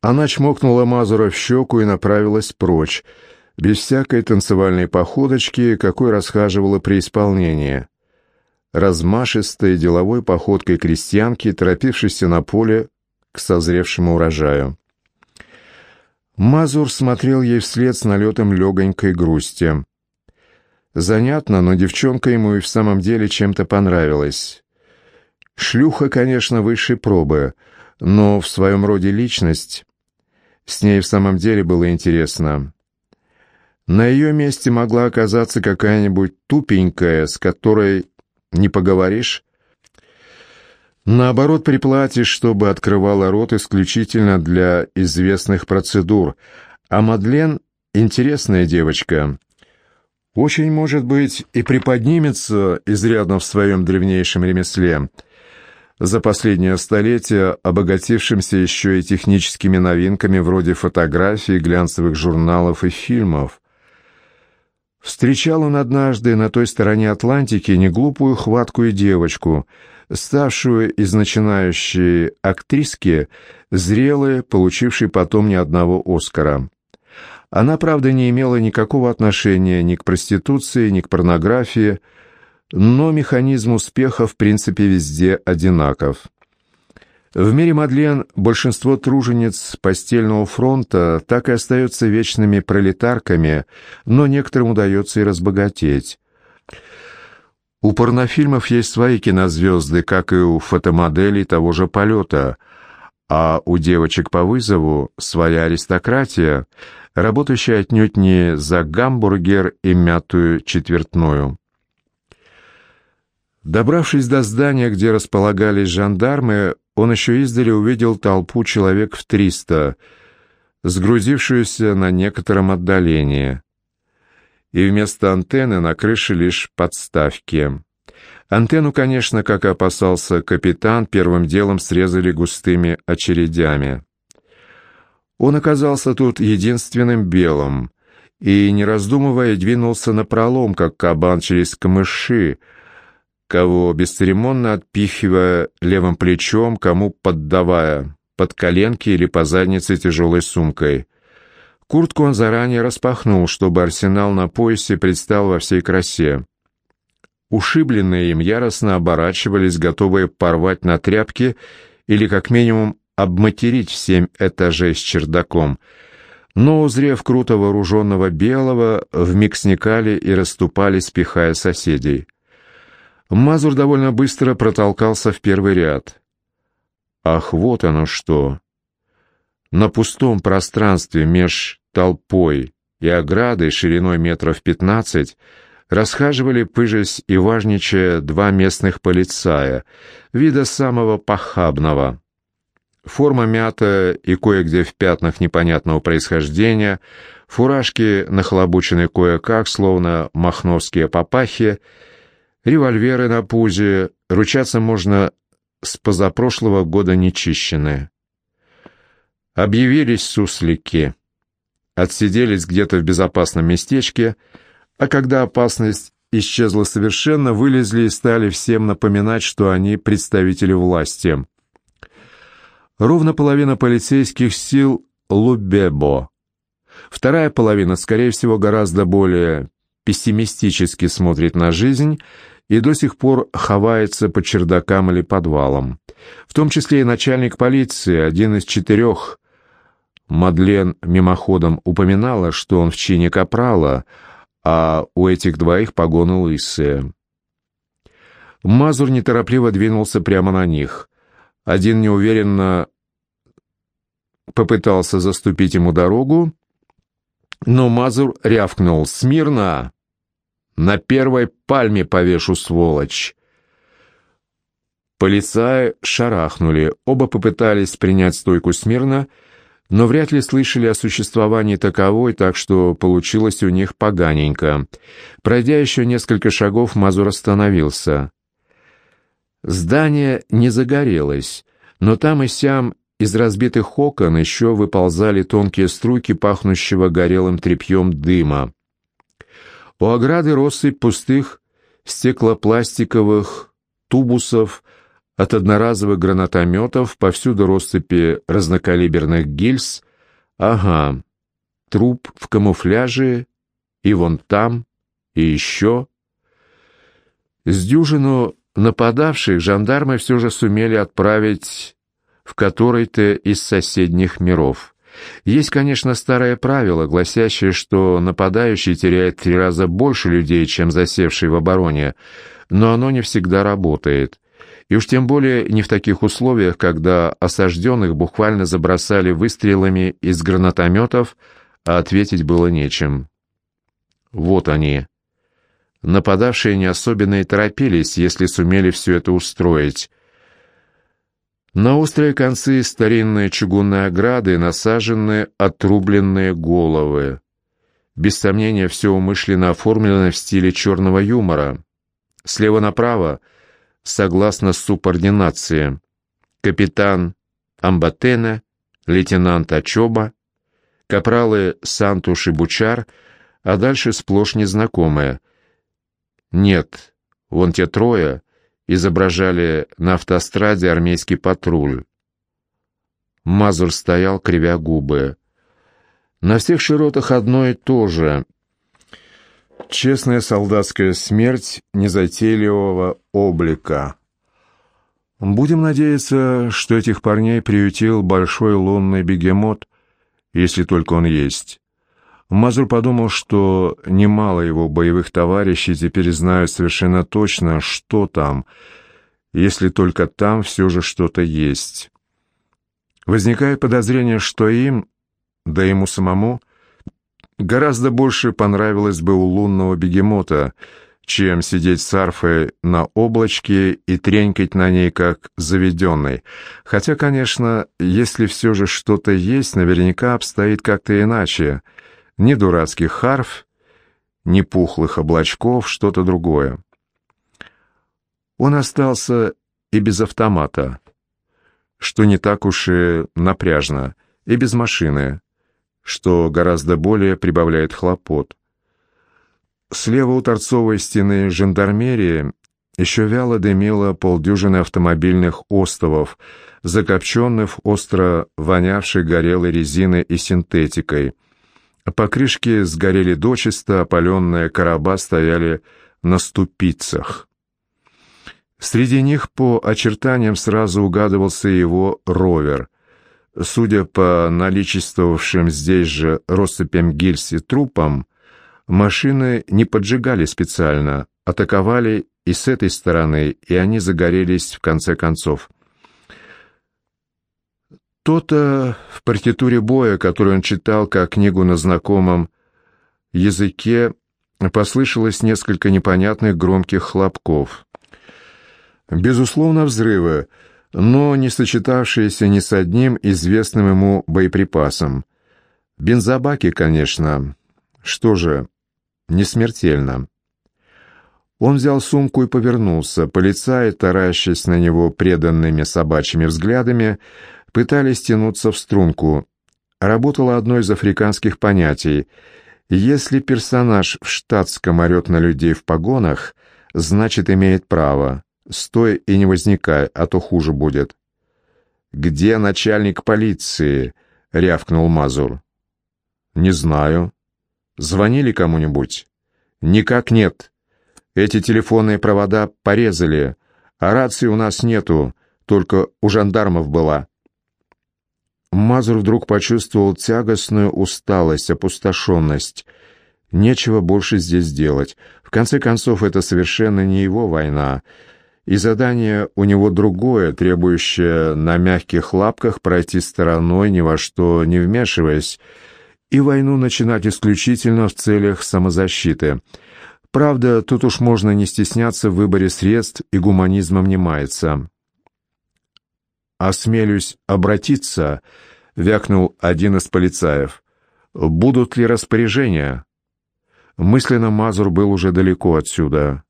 Она чмокнула Мазура в щеку и направилась прочь, без всякой танцевальной походочки, какой расхаживала при исполнении. Размашистой деловой походкой крестьянки, торопившейся на поле к созревшему урожаю. Мазур смотрел ей вслед с налетом легонькой грусти. Занятно, но девчонка ему и в самом деле чем-то понравилась. Шлюха, конечно, высшей пробы, но в своем роде личность. С ней в самом деле было интересно. На ее месте могла оказаться какая-нибудь тупенькая, с которой не поговоришь. Наоборот, приплатишь, чтобы открывала рот исключительно для известных процедур. А Мадлен — интересная девочка. Очень, может быть, и приподнимется изрядно в своем древнейшем ремесле — за последнее столетие обогатившимся еще и техническими новинками вроде фотографий, глянцевых журналов и фильмов. Встречал он однажды на той стороне Атлантики неглупую хваткую девочку, ставшую из начинающей актриски зрелой, получившей потом ни одного Оскара. Она, правда, не имела никакого отношения ни к проституции, ни к порнографии, но механизм успеха в принципе везде одинаков. В мире Мадлен большинство тружениц постельного фронта так и остаются вечными пролетарками, но некоторым удается и разбогатеть. У порнофильмов есть свои кинозвезды, как и у фотомоделей того же полета, а у девочек по вызову своя аристократия, работающая отнюдь не за гамбургер и мятую четвертную. Добравшись до здания, где располагались жандармы, он еще издали увидел толпу человек в триста, сгрузившуюся на некотором отдалении. И вместо антенны на крыше лишь подставки. Антенну, конечно, как и опасался капитан, первым делом срезали густыми очередями. Он оказался тут единственным белым и, не раздумывая, двинулся на пролом, как кабан через камыши, кого бесцеремонно отпихивая левым плечом, кому поддавая под коленки или по заднице тяжелой сумкой. Куртку он заранее распахнул, чтобы арсенал на поясе предстал во всей красе. Ушибленные им яростно оборачивались, готовые порвать на тряпки или, как минимум, обматерить в семь этажей с чердаком. Но, узрев круто вооруженного белого, вмиг сникали и расступались, пихая соседей. Мазур довольно быстро протолкался в первый ряд. Ах, вот оно что! На пустом пространстве меж толпой и оградой шириной метров пятнадцать расхаживали, пыжась и важничая, два местных полицая, вида самого похабного. Форма мятая и кое-где в пятнах непонятного происхождения, фуражки нахлобучены кое-как, словно махновские папахи, Револьверы на пузе, ручаться можно с позапрошлого года нечищенные. Объявились суслики. Отсиделись где-то в безопасном местечке, а когда опасность исчезла совершенно, вылезли и стали всем напоминать, что они представители власти. Ровно половина полицейских сил Лубебо. Вторая половина, скорее всего, гораздо более пессимистически смотрит на жизнь и до сих пор ховается по чердакам или подвалам. В том числе и начальник полиции, один из четырех. Мадлен мимоходом упоминала, что он в чине капрала, а у этих двоих погоны лысые. Мазур неторопливо двинулся прямо на них. Один неуверенно попытался заступить ему дорогу, но Мазур рявкнул «Смирно!» На первой пальме повешу, сволочь!» Полицаи шарахнули, оба попытались принять стойку смирно, но вряд ли слышали о существовании таковой, так что получилось у них поганенько. Пройдя еще несколько шагов, Мазур остановился. Здание не загорелось, но там и сям из разбитых окон еще выползали тонкие струйки пахнущего горелым тряпьем дыма. У ограды россыпь пустых стеклопластиковых тубусов, От одноразовых гранатометов повсюду россыпи разнокалиберных гильз. Ага, труп в камуфляже, и вон там, и еще. С дюжину нападавших жандармы все же сумели отправить в который-то из соседних миров. Есть, конечно, старое правило, гласящее, что нападающий теряет три раза больше людей, чем засевший в обороне, но оно не всегда работает. И уж тем более не в таких условиях, когда осажденных буквально забросали выстрелами из гранатометов, а ответить было нечем. Вот они. Нападавшие не особенно и торопились, если сумели все это устроить. На острые концы старинные чугунные ограды насажены отрубленные головы. Без сомнения, все умышленно оформлено в стиле черного юмора. Слева направо, согласно субординации, капитан Амбатена, лейтенант Ачоба, капралы Сантуш и Бучар, а дальше сплошь незнакомые. Нет, вон те трое изображали на автостраде армейский патруль. Мазур стоял, кривя губы. На всех широтах одно и то же. Честная солдатская смерть незатейливого облика. Будем надеяться, что этих парней приютил большой лунный бегемот, если только он есть. Мазур подумал, что немало его боевых товарищей теперь знают совершенно точно, что там, если только там все же что-то есть. Возникает подозрение, что им, да ему самому, гораздо больше понравилось бы у лунного бегемота, чем сидеть с арфой на облачке и тренькать на ней как заведенный. Хотя, конечно, если все же что-то есть, наверняка обстоит как-то иначе — ни дурацких харф, ни пухлых облачков, что-то другое. Он остался и без автомата, что не так уж и напряжно, и без машины, что гораздо более прибавляет хлопот. Слева у торцовой стены жандармерии еще вяло дымило полдюжины автомобильных остовов, закопченных остро вонявшей горелой резиной и синтетикой — Покрышки сгорели дочисто, опаленные короба стояли на ступицах. Среди них по очертаниям сразу угадывался его ровер. Судя по наличествовавшим здесь же россыпям гильз и трупам, машины не поджигали специально, атаковали и с этой стороны, и они загорелись в конце концов. То-то в партитуре боя, которую он читал как книгу на знакомом языке, послышалось несколько непонятных громких хлопков. Безусловно, взрывы, но не сочетавшиеся ни с одним известным ему боеприпасом. Бензобаки, конечно. Что же, не смертельно. Он взял сумку и повернулся. Полицаи, таращась на него преданными собачьими взглядами, пытались тянуться в струнку. Работало одно из африканских понятий. Если персонаж в штатском орет на людей в погонах, значит, имеет право. Стой и не возникай, а то хуже будет. «Где начальник полиции?» — рявкнул Мазур. «Не знаю. Звонили кому-нибудь?» «Никак нет. Эти телефонные провода порезали, а рации у нас нету, только у жандармов была». Мазур вдруг почувствовал тягостную усталость, опустошенность. Нечего больше здесь делать. В конце концов, это совершенно не его война. И задание у него другое, требующее на мягких лапках пройти стороной, ни во что не вмешиваясь, и войну начинать исключительно в целях самозащиты. Правда, тут уж можно не стесняться в выборе средств, и гуманизмом не мается. «Осмелюсь обратиться», — вякнул один из полицаев. «Будут ли распоряжения?» Мысленно Мазур был уже далеко отсюда.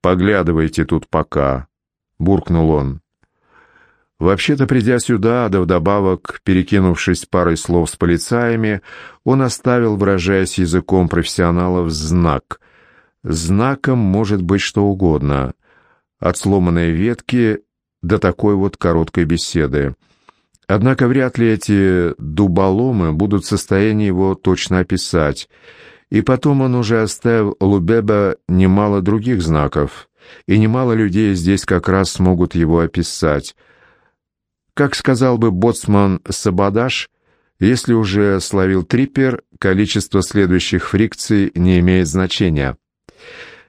«Поглядывайте тут пока», — буркнул он. Вообще-то, придя сюда, да вдобавок, перекинувшись парой слов с полицаями, он оставил, выражаясь языком профессионалов, знак. Знаком может быть что угодно. От сломанной ветки до такой вот короткой беседы. Однако вряд ли эти дуболомы будут в состоянии его точно описать. И потом он уже оставил Лубеба немало других знаков, и немало людей здесь как раз смогут его описать. Как сказал бы боцман Сабадаш, если уже словил триппер, количество следующих фрикций не имеет значения.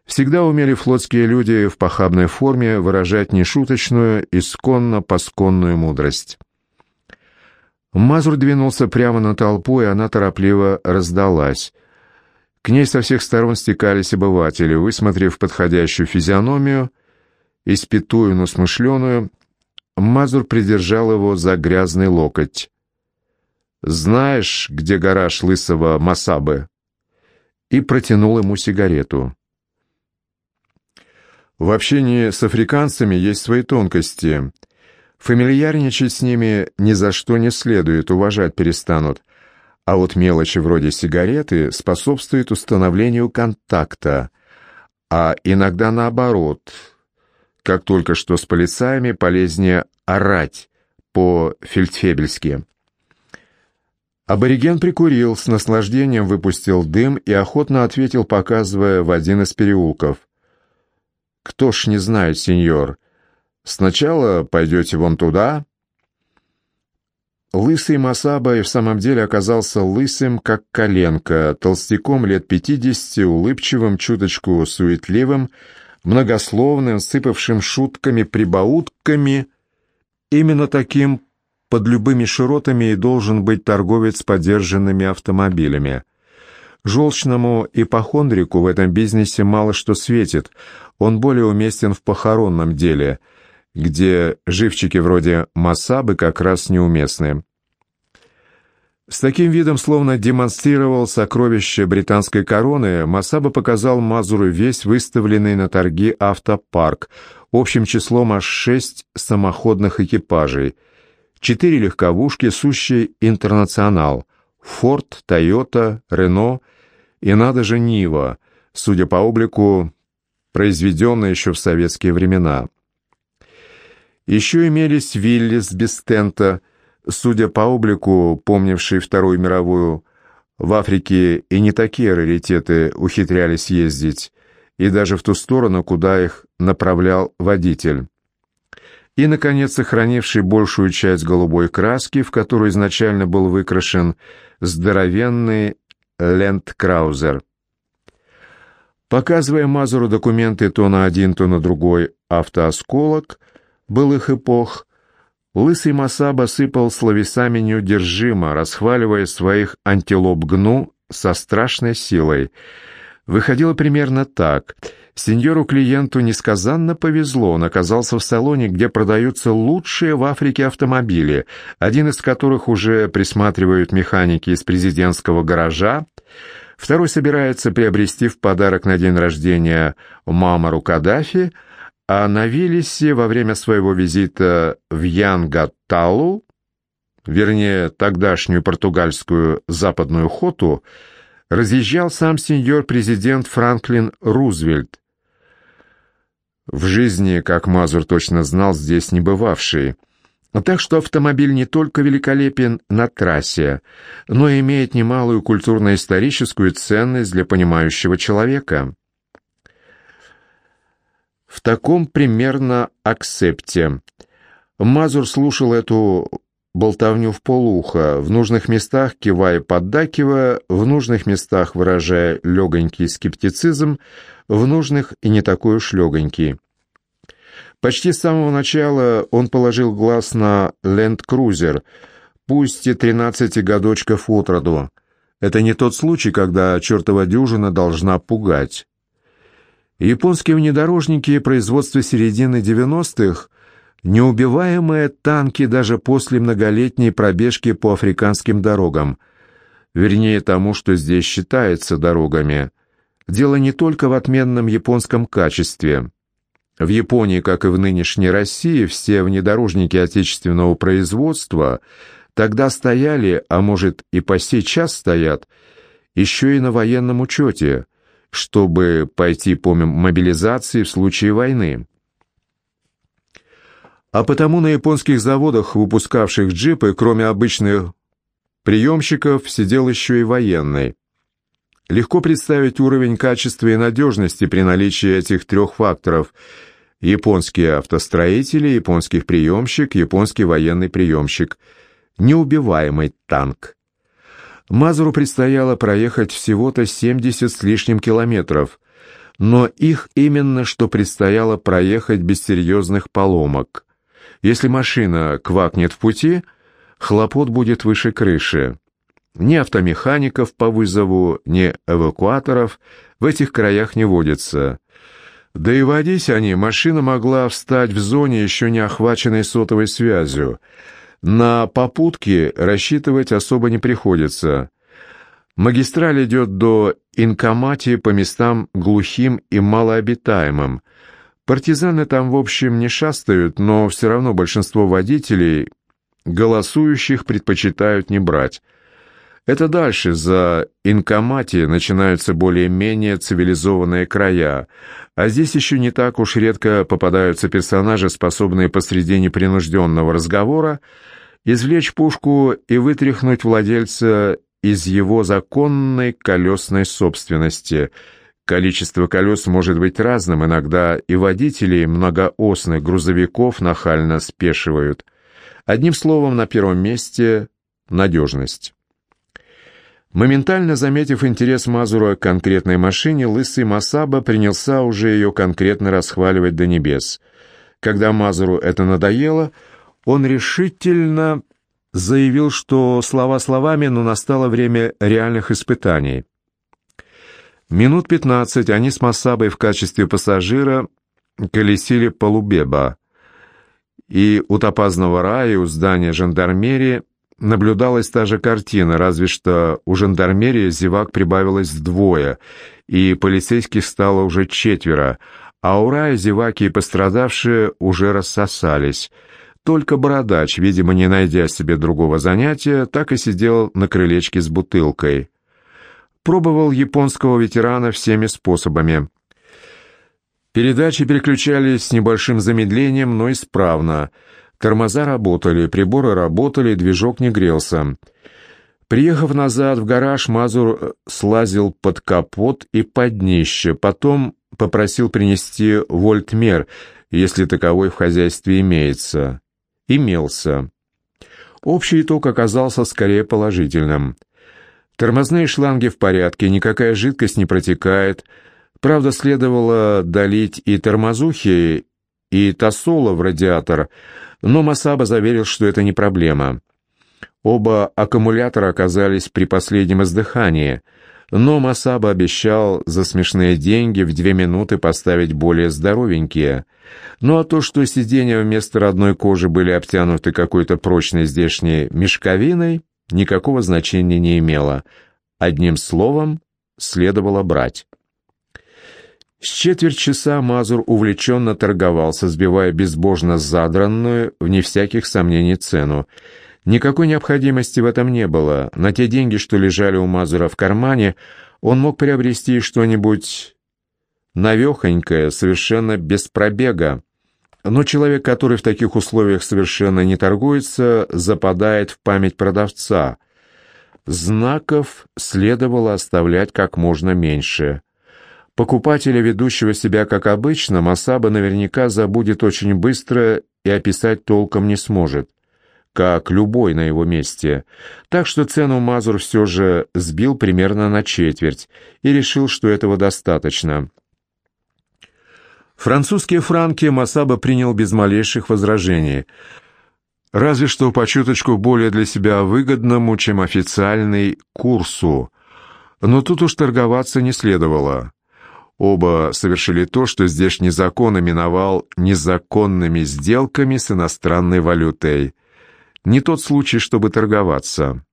Всегда умели флотские люди в похабной форме выражать нешуточную, исконно-посконную мудрость. Мазур двинулся прямо на толпу, и она торопливо раздалась. К ней со всех сторон стекались обыватели, высмотрев подходящую физиономию, испятую, но смышленую, Мазур придержал его за грязный локоть. «Знаешь, где гараж лысого Масабы?» И протянул ему сигарету. В общении с африканцами есть свои тонкости. Фамильярничать с ними ни за что не следует, уважать перестанут. А вот мелочи вроде сигареты способствуют установлению контакта, а иногда наоборот. Как только что с полицаями полезнее орать по-фельдфебельски. Абориген прикурил, с наслаждением выпустил дым и охотно ответил, показывая в один из переулков. «Кто ж не знает, сеньор, Сначала пойдете вон туда». Лысый Масаба и в самом деле оказался лысым, как коленка, толстяком лет пятидесяти, улыбчивым, чуточку суетливым, многословным, сыпавшим шутками-прибаутками. Именно таким под любыми широтами и должен быть торговец подержанными автомобилями. Желчному ипохондрику в этом бизнесе мало что светит, он более уместен в похоронном деле – где живчики вроде Масабы как раз неуместны. С таким видом, словно демонстрировал сокровище британской короны, Масаба показал Мазуру весь выставленный на торги автопарк, общим числом аж шесть самоходных экипажей, четыре легковушки, сущий интернационал, Форд, Тойота, Рено и, надо же, Нива, судя по облику, произведенная еще в советские времена. Еще имелись Виллис без тента, судя по облику, помнивший Вторую мировую, в Африке и не такие раритеты ухитрялись ездить, и даже в ту сторону, куда их направлял водитель. И, наконец, сохранивший большую часть голубой краски, в которую изначально был выкрашен здоровенный Лендкраузер. Показывая Мазуру документы то на один, то на другой автоосколок, былых эпох, лысый Масаба сыпал словесами неудержимо, расхваливая своих антилоп гну со страшной силой. Выходило примерно так. Сеньору-клиенту несказанно повезло, он оказался в салоне, где продаются лучшие в Африке автомобили, один из которых уже присматривают механики из президентского гаража, второй собирается приобрести в подарок на день рождения Мамару Каддафи, а на Виллисе во время своего визита в Янгаталу, вернее, тогдашнюю португальскую западную хоту, разъезжал сам сеньор-президент Франклин Рузвельт. В жизни, как Мазур точно знал, здесь не бывавший. Так что автомобиль не только великолепен на трассе, но и имеет немалую культурно-историческую ценность для понимающего человека в таком примерно акцепте. Мазур слушал эту болтовню в полуха, в нужных местах кивая поддакивая, в нужных местах выражая легонький скептицизм, в нужных и не такой уж легонький. Почти с самого начала он положил глаз на ленд-крузер, пусть и тринадцати годочков от роду. Это не тот случай, когда чертова дюжина должна пугать. Японские внедорожники производства середины 90-х – неубиваемые танки даже после многолетней пробежки по африканским дорогам. Вернее, тому, что здесь считается дорогами. Дело не только в отменном японском качестве. В Японии, как и в нынешней России, все внедорожники отечественного производства тогда стояли, а может и по сей час стоят, еще и на военном учете – чтобы пойти по мобилизации в случае войны. А потому на японских заводах, выпускавших джипы, кроме обычных приемщиков, сидел еще и военный. Легко представить уровень качества и надежности при наличии этих трех факторов – японские автостроители, японский приемщик, японский военный приемщик, неубиваемый танк. Мазуру предстояло проехать всего-то 70 с лишним километров, но их именно что предстояло проехать без серьезных поломок. Если машина квакнет в пути, хлопот будет выше крыши. Ни автомехаников по вызову, ни эвакуаторов в этих краях не водится. Да и водить они, машина могла встать в зоне, еще не охваченной сотовой связью. На попутки рассчитывать особо не приходится. Магистраль идет до Инкомати по местам глухим и малообитаемым. Партизаны там, в общем, не шастают, но все равно большинство водителей, голосующих, предпочитают не брать. Это дальше, за Инкомати, начинаются более-менее цивилизованные края, а здесь еще не так уж редко попадаются персонажи, способные посреди непринужденного разговора извлечь пушку и вытряхнуть владельца из его законной колесной собственности. Количество колес может быть разным, иногда и водителей многоосных грузовиков нахально спешивают. Одним словом, на первом месте – надежность. Моментально заметив интерес Мазура к конкретной машине, лысый Масаба принялся уже ее конкретно расхваливать до небес. Когда Мазуру это надоело, он решительно заявил, что слова словами, но настало время реальных испытаний. Минут пятнадцать они с Масабой в качестве пассажира колесили по Лубеба, и у топазного рая, у здания жандармерии наблюдалась та же картина, разве что у жандармерии зевак прибавилось вдвое, и полицейских стало уже четверо, а у рая зеваки и пострадавшие уже рассосались. Только бородач, видимо, не найдя себе другого занятия, так и сидел на крылечке с бутылкой. Пробовал японского ветерана всеми способами. Передачи переключались с небольшим замедлением, но исправно — Тормоза работали, приборы работали, движок не грелся. Приехав назад в гараж, Мазур слазил под капот и под днище, потом попросил принести вольтмер, если таковой в хозяйстве имеется. Имелся. Общий итог оказался скорее положительным. Тормозные шланги в порядке, никакая жидкость не протекает. Правда, следовало долить и тормозухи, и тосола в радиатор — но Масаба заверил, что это не проблема. Оба аккумулятора оказались при последнем издыхании, но Масаба обещал за смешные деньги в две минуты поставить более здоровенькие. Ну а то, что сиденья вместо родной кожи были обтянуты какой-то прочной здешней мешковиной, никакого значения не имело. Одним словом, следовало брать. С четверть часа Мазур увлеченно торговался, сбивая безбожно задранную, вне всяких сомнений, цену. Никакой необходимости в этом не было. На те деньги, что лежали у Мазура в кармане, он мог приобрести что-нибудь навехонькое, совершенно без пробега. Но человек, который в таких условиях совершенно не торгуется, западает в память продавца. Знаков следовало оставлять как можно меньше – Покупателя, ведущего себя как обычно, Масаба наверняка забудет очень быстро и описать толком не сможет, как любой на его месте. Так что цену Мазур все же сбил примерно на четверть и решил, что этого достаточно. Французские франки Масаба принял без малейших возражений, разве что по чуточку более для себя выгодному, чем официальный курсу. Но тут уж торговаться не следовало. Оба совершили то, что здешний закон именовал незаконными сделками с иностранной валютой. Не тот случай, чтобы торговаться.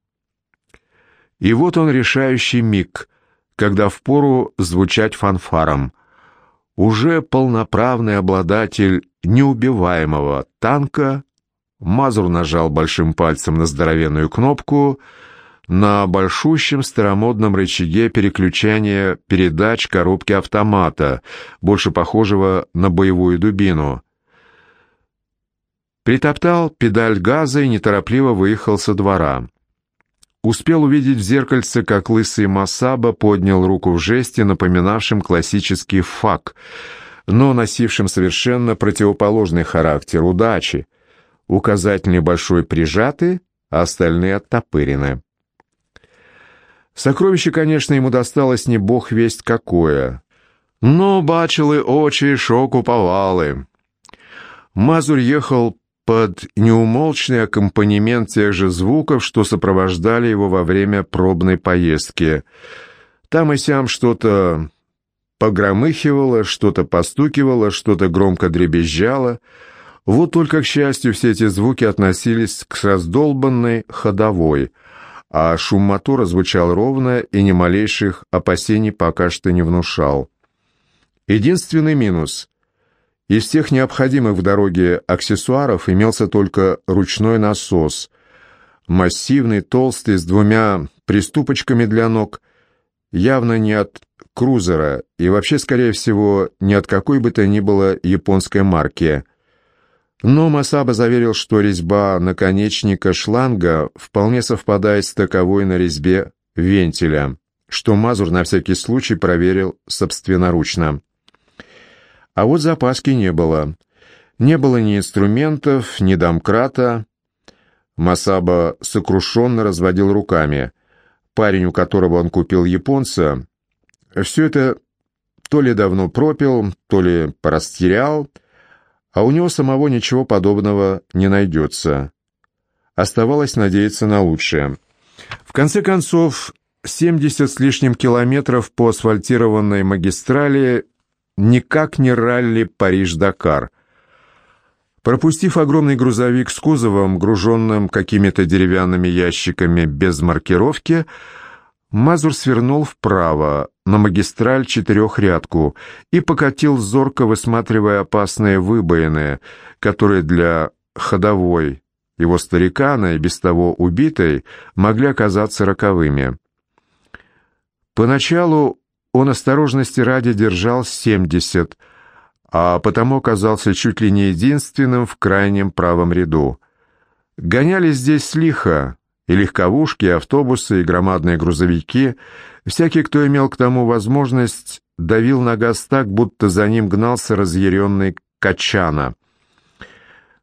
И вот он решающий миг, когда впору звучать фанфаром. Уже полноправный обладатель неубиваемого танка, Мазур нажал большим пальцем на здоровенную кнопку — на большущем старомодном рычаге переключения передач коробки автомата, больше похожего на боевую дубину. Притоптал педаль газа и неторопливо выехал со двора. Успел увидеть в зеркальце, как лысый Масаба поднял руку в жесте, напоминавшем классический фак, но носившим совершенно противоположный характер удачи. Указательный большой прижаты, а остальные оттопырены. Сокровище, конечно, ему досталось не бог весть какое. Но бачили очи, шоку повалы. Мазурь ехал под неумолчный аккомпанемент тех же звуков, что сопровождали его во время пробной поездки. Там и сям что-то погромыхивало, что-то постукивало, что-то громко дребезжало. Вот только, к счастью, все эти звуки относились к раздолбанной ходовой, а шум мотора звучал ровно и ни малейших опасений пока что не внушал. Единственный минус — из всех необходимых в дороге аксессуаров имелся только ручной насос, массивный, толстый, с двумя приступочками для ног, явно не от крузера и вообще, скорее всего, не от какой бы то ни было японской марки. Но Масаба заверил, что резьба наконечника шланга вполне совпадает с таковой на резьбе вентиля, что Мазур на всякий случай проверил собственноручно. А вот запаски не было. Не было ни инструментов, ни домкрата. Масаба сокрушенно разводил руками. Парень, у которого он купил японца, все это то ли давно пропил, то ли порастерял, а у него самого ничего подобного не найдется. Оставалось надеяться на лучшее. В конце концов, 70 с лишним километров по асфальтированной магистрали никак не ралли Париж-Дакар. Пропустив огромный грузовик с кузовом, груженным какими-то деревянными ящиками без маркировки, Мазур свернул вправо, на магистраль четырехрядку, и покатил зорко, высматривая опасные выбоины, которые для ходовой его старикана и без того убитой могли оказаться роковыми. Поначалу он осторожности ради держал 70, а потому оказался чуть ли не единственным в крайнем правом ряду. Гоняли здесь лихо, и легковушки, и автобусы, и громадные грузовики. Всякий, кто имел к тому возможность, давил на газ так, будто за ним гнался разъяренный Качана.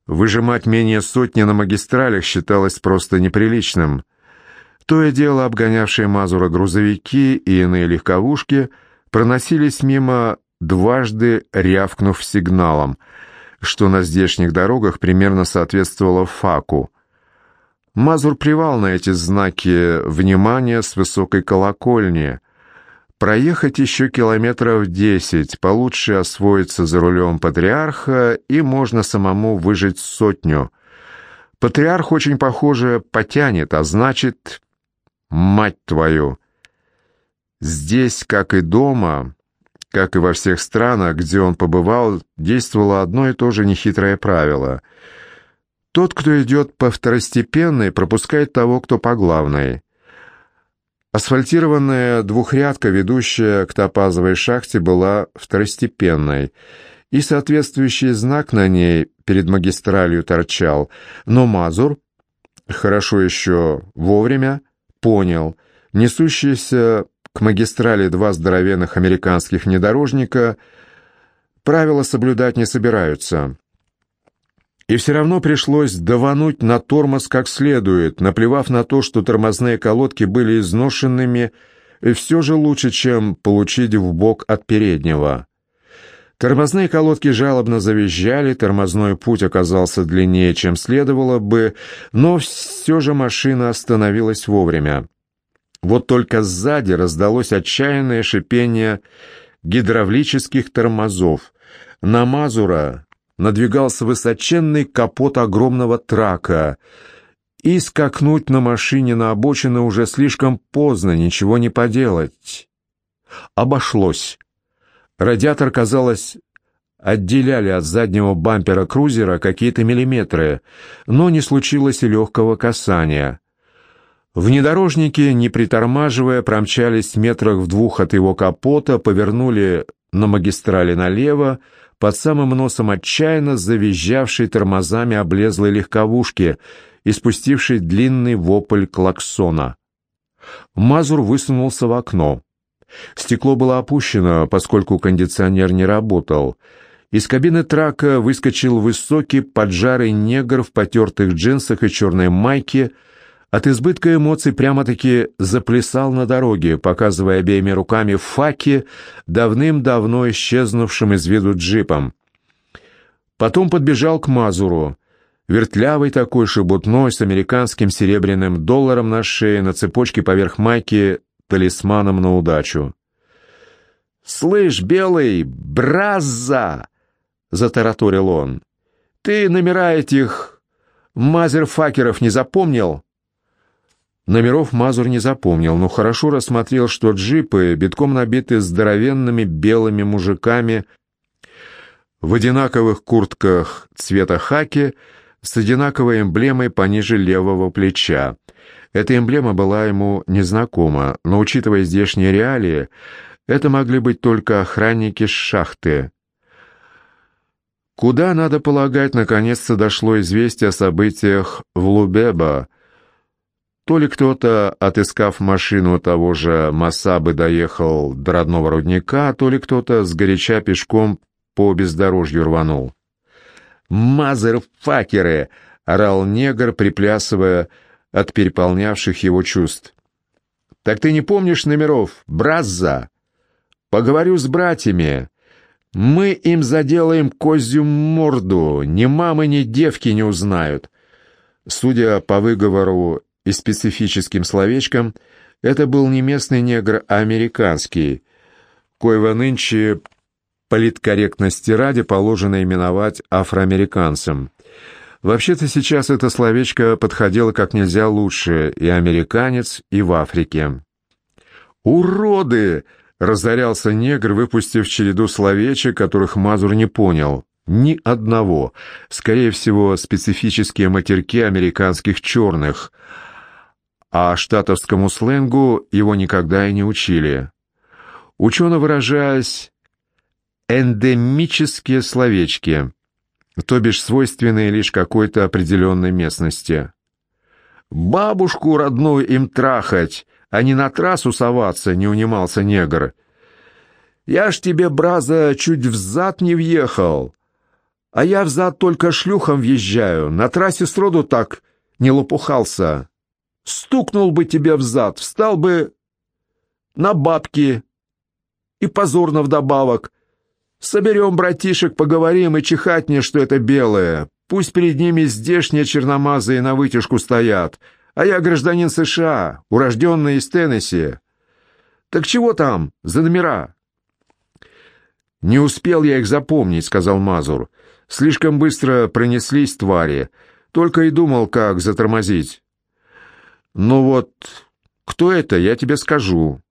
Выжимать менее сотни на магистралях считалось просто неприличным – то и дело обгонявшие Мазура грузовики и иные легковушки проносились мимо, дважды рявкнув сигналом, что на здешних дорогах примерно соответствовало факу. Мазур привал на эти знаки внимания с высокой колокольни. Проехать еще километров десять, получше освоиться за рулем патриарха, и можно самому выжить сотню. Патриарх очень, похоже, потянет, а значит, Мать твою! Здесь, как и дома, как и во всех странах, где он побывал, действовало одно и то же нехитрое правило. Тот, кто идет по второстепенной, пропускает того, кто по главной. Асфальтированная двухрядка, ведущая к топазовой шахте, была второстепенной, и соответствующий знак на ней перед магистралью торчал, но Мазур, хорошо еще вовремя, понял, несущиеся к магистрали два здоровенных американских внедорожника правила соблюдать не собираются. И все равно пришлось давануть на тормоз как следует, наплевав на то, что тормозные колодки были изношенными, все же лучше, чем получить в бок от переднего. Тормозные колодки жалобно завизжали, тормозной путь оказался длиннее, чем следовало бы, но все же машина остановилась вовремя. Вот только сзади раздалось отчаянное шипение гидравлических тормозов. На Мазура надвигался высоченный капот огромного трака, и скакнуть на машине на обочину уже слишком поздно, ничего не поделать. Обошлось. Радиатор, казалось, отделяли от заднего бампера крузера какие-то миллиметры, но не случилось и легкого касания. Внедорожники, не притормаживая, промчались метрах в двух от его капота, повернули на магистрали налево, под самым носом отчаянно завизжавшей тормозами облезлой легковушки и спустившей длинный вопль клаксона. Мазур высунулся в окно. Стекло было опущено, поскольку кондиционер не работал. Из кабины трака выскочил высокий поджарый негр в потертых джинсах и черной майке, от избытка эмоций прямо-таки заплясал на дороге, показывая обеими руками факи давным-давно исчезнувшим из виду джипом. Потом подбежал к Мазуру, вертлявый такой шебутной с американским серебряным долларом на шее, на цепочке поверх майки талисманом на удачу. «Слышь, белый, браза!» — затараторил он. «Ты номера этих мазерфакеров не запомнил?» Номеров Мазур не запомнил, но хорошо рассмотрел, что джипы битком набиты здоровенными белыми мужиками в одинаковых куртках цвета хаки с одинаковой эмблемой пониже левого плеча. Эта эмблема была ему незнакома, но, учитывая здешние реалии, это могли быть только охранники шахты. Куда, надо полагать, наконец-то дошло известие о событиях в Лубеба, то ли кто-то, отыскав машину того же Масабы, доехал до родного рудника, то ли кто-то сгоряча пешком по бездорожью рванул. «Мазерфакеры!» — орал негр, приплясывая от переполнявших его чувств. «Так ты не помнишь номеров? Бразза! Поговорю с братьями. Мы им заделаем козью морду, ни мамы, ни девки не узнают». Судя по выговору и специфическим словечком, это был не местный негр, а американский, коего нынче политкорректности ради положено именовать афроамериканцем. Вообще-то сейчас это словечко подходило как нельзя лучше и американец, и в Африке. «Уроды!» — разорялся негр, выпустив череду словечек, которых Мазур не понял. Ни одного. Скорее всего, специфические матерки американских черных — а штатовскому сленгу его никогда и не учили. Учено выражаясь, эндемические словечки, то бишь свойственные лишь какой-то определенной местности. «Бабушку родную им трахать, а не на трассу соваться», — не унимался негр. «Я ж тебе, браза, чуть взад не въехал, а я взад только шлюхом въезжаю, на трассе сроду так не лопухался» стукнул бы тебя в зад, встал бы на бабки и позорно вдобавок. Соберем братишек, поговорим и чихать мне, что это белое. Пусть перед ними здешние черномазые на вытяжку стоят, а я гражданин США, урожденный из Теннесси. Так чего там за номера?» «Не успел я их запомнить», — сказал Мазур. «Слишком быстро пронеслись твари. Только и думал, как затормозить. «Ну вот, кто это, я тебе скажу.